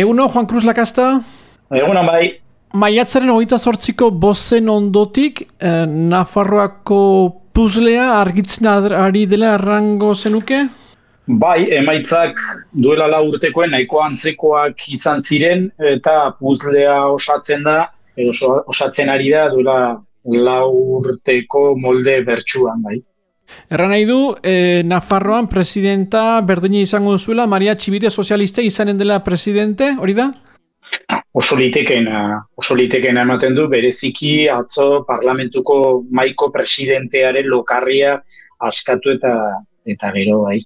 Eguno, Juan Cruz Lakasta? Egunon bai. Maiatzaren hogeita sortziko bozen ondotik, eh, Nafarroako puzlea argitzen ari dela errango zenuke? Bai, emaitzak duela la urtekoen nahiko antzekoak izan ziren eta puzlea osatzen da, edo osatzen ari da duela la urteko molde bertsuan bai. Erra nahi du, e, Nafarroan presidenta berdini izango duzuela, Maria Txibide sozialiste izanen dela presidente, hori da? Oso litekena, oso litekena ematen du, bereziki atzo parlamentuko maiko presidentearen lokarria askatu eta eta gero bai.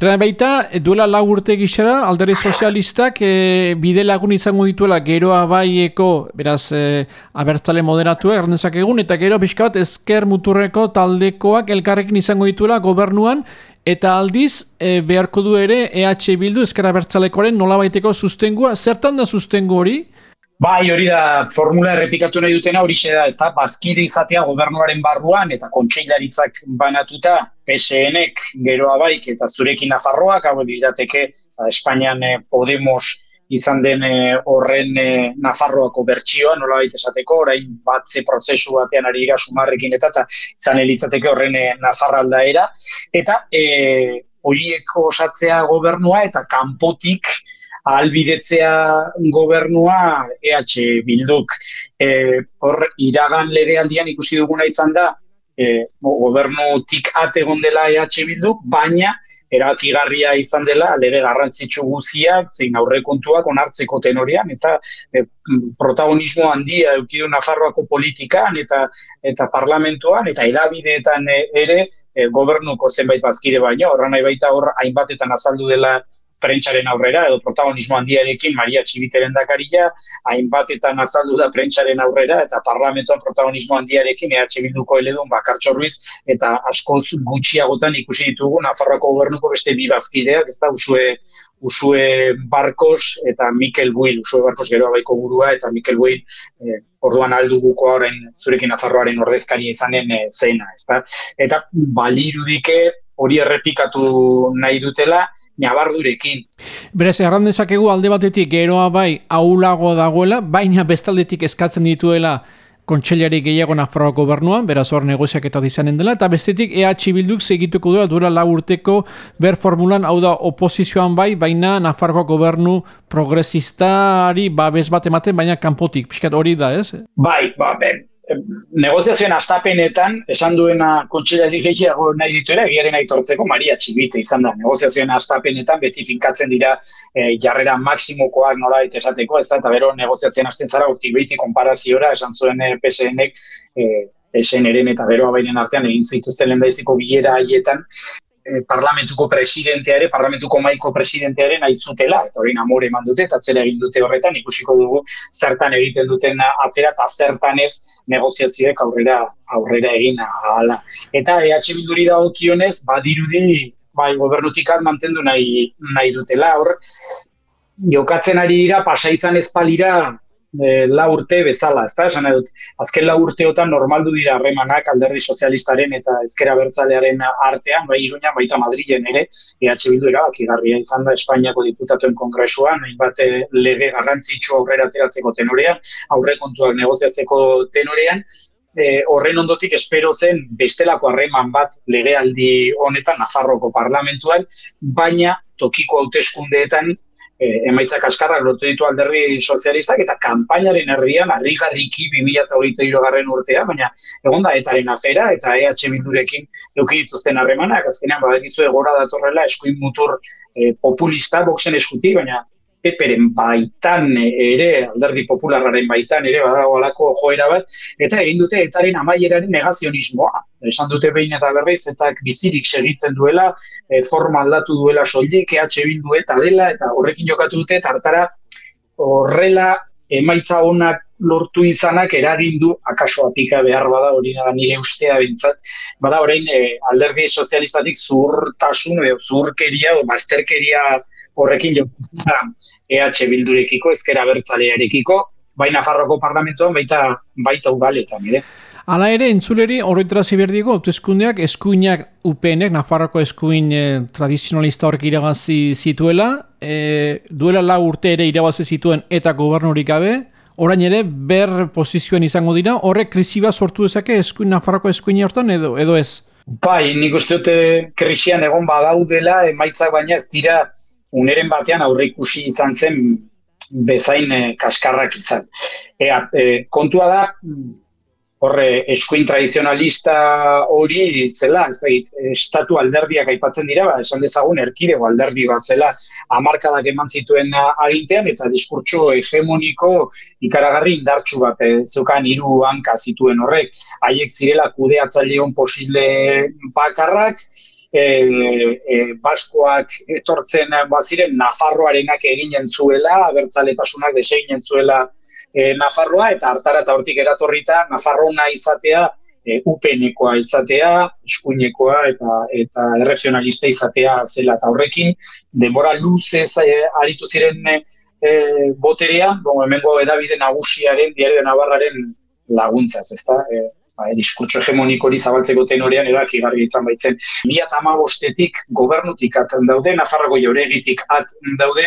Erra baita, duela lau urte gixera, aldere sozialistak e, bide lagun izango dituela geroa baieko, beraz, e, abertzale moderatu errandezak egun, eta gero pixka bat ezker muturreko taldekoak elkarrekin izango dituela gobernuan, eta aldiz e, beharko du ere EH Bildu ezker abertzalekoaren nola baiteko sustengua, zertan da sustengu hori? Bai, hori da, formula errepikatu nahi dutena hori da, ez da, bazkide izatea gobernuaren barruan eta kontseilaritzak banatuta PSN-ek geroa baik eta zurekin Nafarroak, hau dirateke ba, Espainian eh, Podemos izan den eh, horren eh, Nafarroako bertsioa, nola baita esateko, orain batze prozesu batean ari gira sumarrekin eta, eta izan elitzateke horren Nafarralda era. Eta e, horieko osatzea gobernua eta kanpotik albidetzea gobernua EH Bilduk. E, hor, iragan legealdian ikusi duguna izan da, e, gobernutik egon dela EH Bilduk, baina erakigarria izan dela lege garrantzitsu guziak, zein aurrekontuak onartzeko tenorian, eta e, protagonismo handia eukidu Nafarroako politikan eta eta parlamentuan, eta edabideetan ere e, gobernuko zenbait bazkide baino, horra nahi baita hor hainbatetan azaldu dela prentsaren aurrera, edo protagonismo handiarekin Maria Txibiteren dakarila, hainbatetan azaldu da prentsaren aurrera, eta parlamentoan protagonismo handiarekin EH Bilduko eledun bakartxo ruiz, eta askoz gutxiagotan ikusi ditugu Nafarroako gobernuko beste bi bazkideak, ez da, usue, usue Barkos eta Mikel Buil, usue Barkos gero abaiko burua, eta Mikel Buil, eh, orduan alduguko horrein zurekin Nafarroaren ordezkari izanen eh, zena, ez da? Eta balirudike hori errepikatu nahi dutela, nabardurekin. Berez, erran dezakegu alde batetik geroa bai aulago dagoela, baina bestaldetik eskatzen dituela kontxellari gehiago Nafarroa gobernuan, beraz hor negoziak eta dizanen dela, eta bestetik EH Bilduk segituko duela dura lau urteko ber formulan, hau da oposizioan bai, baina Nafarroa gobernu progresistari babes bat ematen, baina kanpotik, pixkat hori da, ez? Bai, ba, ben, negoziazioen astapenetan, esan duena kontxilari gehiago nahi ditu ere, egiaren aitortzeko Maria Txibite izan da. Negoziazioen astapenetan beti finkatzen dira e, jarrera maksimokoak nola esateko, ez da, eta bero negoziatzen hasten zara urtik behiti konparaziora, esan zuen e, PSN-ek, e, PSN-eren eta beroa bainen artean egin zituzten lehendaiziko bilera haietan, Eh, parlamentuko presidentea ere, parlamentuko maiko presidentea ere nahi zutela, eta hori namore eman dute, eta atzera egin dute horretan, ikusiko dugu zertan egiten duten atzera, eta zertan ez negoziazioek aurrera aurrera egin ahala. Eta EH Bilduri da okionez, badirudi, bai, gobernutik mantendu nahi, nahi dutela, hor, jokatzen ari dira, pasa izan ezpalira, e, la urte bezala, ezta? Esan dut, azken la urteotan normaldu dira harremanak alderdi sozialistaren eta ezkera bertzalearen artean, bai Iruña, baita Madrilen ere, EH Bildu erabakigarria izan da Espainiako diputatuen kongresuan, hainbat eh, lege garrantzitsu aurrera ateratzeko tenorean, aurrekontuak negoziatzeko tenorean, e, horren ondotik espero zen bestelako harreman bat legealdi honetan Nafarroko parlamentuan, baina tokiko hauteskundeetan e, emaitzak askarrak lortu ditu alderri sozialistak eta kanpainaren herrian harrigarriki 2023 garren urtea, baina egon da etaren afera eta EH Bildurekin eduki dituzten harremanak, azkenean badakizu egora datorrela eskuin mutur e, populista boksen eskuti, baina peperen baitan ere, alderdi popularraren baitan ere, badago alako joera bat, eta egin dute etaren amaieraren negazionismoa. Esan dute behin eta berriz, eta bizirik segitzen duela, e, forma aldatu duela soilik, EH bildu eta dela, eta horrekin jokatu dute, tartara horrela emaitza honak lortu izanak eragin du akaso apika behar bada hori da nire ustea bintzat. Bada orain e, alderdi sozialistatik zurtasun edo zurkeria o bazterkeria horrekin jo EH Bildurekiko ezkera bertzalearekiko baina Farroko parlamentoan baita baita udaletan ere. Hala ere, entzuleri horretara ziberdigo, hautezkundeak eskuinak UPNek, Nafarroko eskuin e, tradizionalista horrek irabazi zituela, e, duela lau urte ere irabazi zituen eta gobernurik gabe, orain ere ber pozizioan izango dira, horrek krisiba sortu dezake eskuin Nafarroko eskuin hortan edo, edo ez? Bai, nik uste dute krisian egon badaudela, emaitzak baina ez dira uneren batean aurrikusi izan zen bezain eh, kaskarrak izan. E, e, kontua da, horre eskuin tradizionalista hori zela, ez da, estatu alderdiak aipatzen dira, ba, esan dezagun erkidego alderdi bat zela, amarkadak eman zituen agintean, eta diskurtso hegemoniko ikaragarri indartsu bat, e, zeukan hiru hanka zituen horrek, haiek zirela kudeatzaileon posible bakarrak, e, e, baskoak etortzen baziren Nafarroarenak eginen zuela, abertzaletasunak deseginen zuela e, Nafarroa eta hartara eta hortik eratorrita Nafarrona izatea e, upenekoa izatea, eskuinekoa eta eta regionalista izatea zela eta horrekin denbora luzez e, aritu ziren e boterea, bon, hemengo edabide nagusiaren, diario navarraren laguntzaz, ezta? E, ba, diskurtso hegemonik hori zabaltzeko tenorean eraki garri izan baitzen. Mila eta bostetik gobernutik aten daude, Nafarroko jauregitik at daude,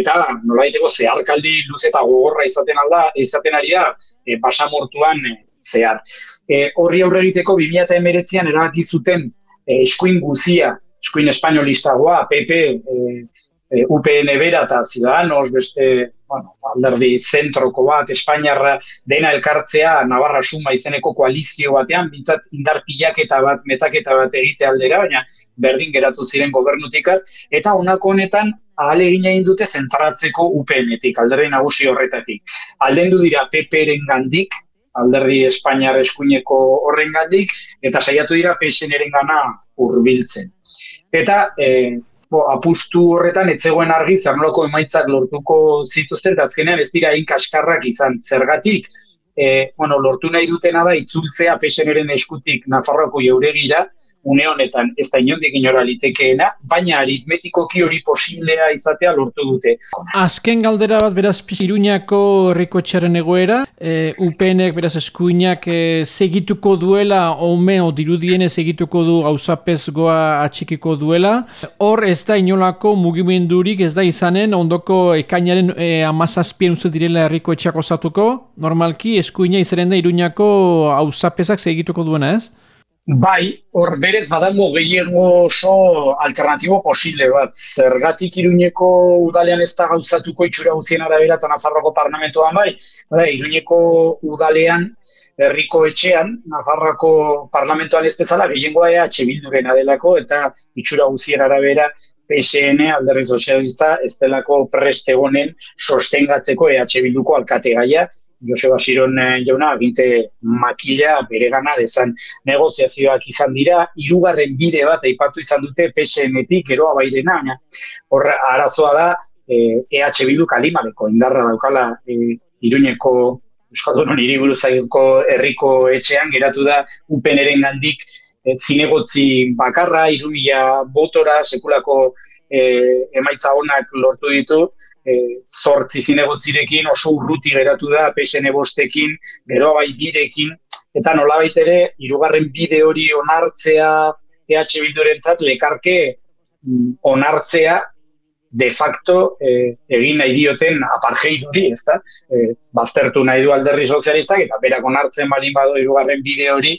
eta nolaiteko zeharkaldi luz eta gogorra izaten alda, izaten ari da, e, basamortuan e, zehar. E, horri aurre egiteko 2008an erabaki zuten e, eskuin guzia, eskuin espainolistagoa, PP, e, e, UPN bera eta Ciudadanos, beste bueno, alderdi zentroko bat, Espainiarra dena elkartzea, Navarra suma izeneko koalizio batean, bintzat indar pilaketa bat, metaketa bat egite aldera, baina berdin geratu ziren gobernutikat, eta honako honetan ahal egin dute zentratzeko UPN-etik, alderdi nagusi horretatik. Aldendu dira PP-ren gandik, alderdi Espainiar eskuineko horren gandik, eta saiatu dira PSN-eren gana urbiltzen. Eta, eh, bo, apustu horretan etzegoen argi zer emaitzak lortuko zituzten, eta azkenean ez dira inkaskarrak izan zergatik. E, bueno, lortu nahi dutena da itzultzea PSNren eskutik Nafarroako jauregira, une honetan ez da inondik inora litekeena, baina aritmetikoki hori posiblea izatea lortu dute. Azken galdera bat beraz Iruñako herriko txaren egoera, e, UPNek beraz eskuinak e, segituko duela, ome o dirudiene segituko du gauzapez goa atxikiko duela. Hor ez da inolako mugimendurik ez da izanen, ondoko ekainaren e, amazazpien uste direla herriko etxako zatuko, normalki eskuina izaren da Iruñako gauzapezak segituko duena ez? Bai, hor berez badago gehiago oso alternatibo posible bat. Zergatik iruñeko udalean ez da gauzatuko itxura guzien arabera eta Nafarroko parlamentoan bai. Bai, iruñeko udalean, herriko etxean, Nafarroko parlamentoan ez bezala gehiengoa ea txebilduren adelako eta itxura guzien arabera PSN alderri sozialista ez delako prestegonen sostengatzeko EH Bilduko alkate gaia Joseba Siron eh, jauna aginte makila bere gana dezan negoziazioak izan dira, hirugarren bide bat aipatu izan dute PSN-etik eroa bairena, horra arazoa da EH e Bildu kalimaleko indarra daukala e, Iruñeko Euskaldunon hiriburuzaiko herriko etxean geratu da upeneren gandik zinegotzi bakarra, irumila botora, sekulako e, emaitza honak lortu ditu, e, zortzi zinegotzirekin oso urruti geratu da PSN bostekin, gero bai bidekin, eta nolabait ere, irugarren bide hori onartzea EH Bildurentzat lekarke mm, onartzea de facto e, egin nahi dioten apartheid hori, ez da? E, baztertu nahi du alderri sozialistak, eta berak onartzen balin bado irugarren bide hori,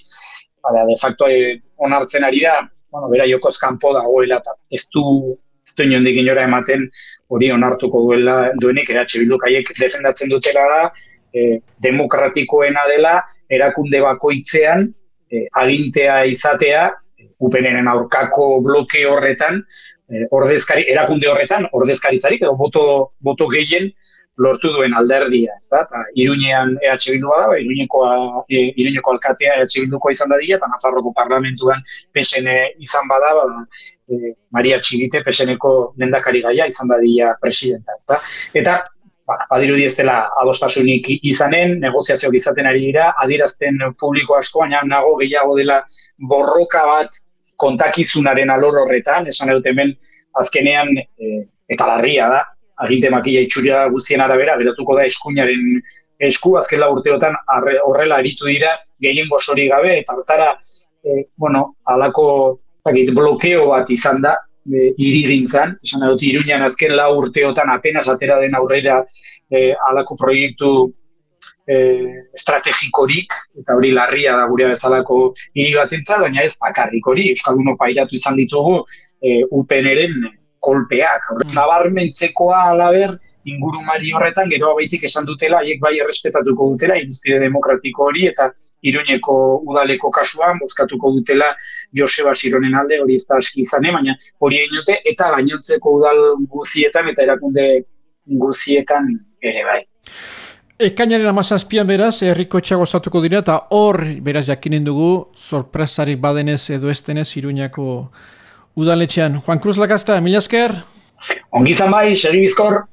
bada, de facto e, onartzen ari da, bueno, bera jokoz kanpo dagoela, eta ez du ez du inondik inora ematen hori onartuko duela duenik eratxe bilduk haiek defendatzen dutela da e, demokratikoena dela erakunde bakoitzean e, agintea izatea UPNren aurkako bloke horretan ordezkari, erakunde horretan ordezkaritzarik edo boto, boto gehien lortu duen alderdia, ez da? Ta, Iruñean EH Bildua da, ba, Iruñeko, e, Iruñeko alkatea EH Bilduko izan da dira, eta Nafarroko parlamentuan PSN izan bada, ba, e, Maria Txigite PSNeko lendakari gaia izan da dira presidenta, ez da? Eta, ba, badiru dela adostasunik izanen, negoziazioak izaten ari dira, adirazten publiko asko, baina nago gehiago dela borroka bat kontakizunaren alor horretan, esan dut hemen azkenean, e, eta larria da, aginte makila itxuria guztien arabera, beratuko da eskuinaren esku azkela urteotan horrela aritu dira gehien bosori gabe eta hartara e, bueno, alako zakit, blokeo bat izan da e, irigintzan, esan dut iruñan azken lau urteotan apenas atera den aurrera e, alako proiektu e, estrategikorik, eta hori larria da gure bezalako hiri batentza, baina ez bakarrik hori, Euskal pairatu izan ditugu e, UPN-eren kolpeak. Mm. Nabarmentzekoa alaber ingurumari horretan gero abaitik esan dutela, haiek bai errespetatuko dutela, irizpide demokratiko hori eta iruñeko udaleko kasuan, bozkatuko dutela Joseba Sironen alde, hori ez da aski izan, baina hori egin eta gainontzeko udal guzietan eta erakunde guzietan ere bai. Ekainaren amazazpian beraz, herriko txago estatuko dira, eta hor, beraz, jakinen dugu, sorpresarik badenez edo estenez, iruñako udaletxean. Juan Cruz Lagazta, mila esker? Ongizan bai, segi bizkor.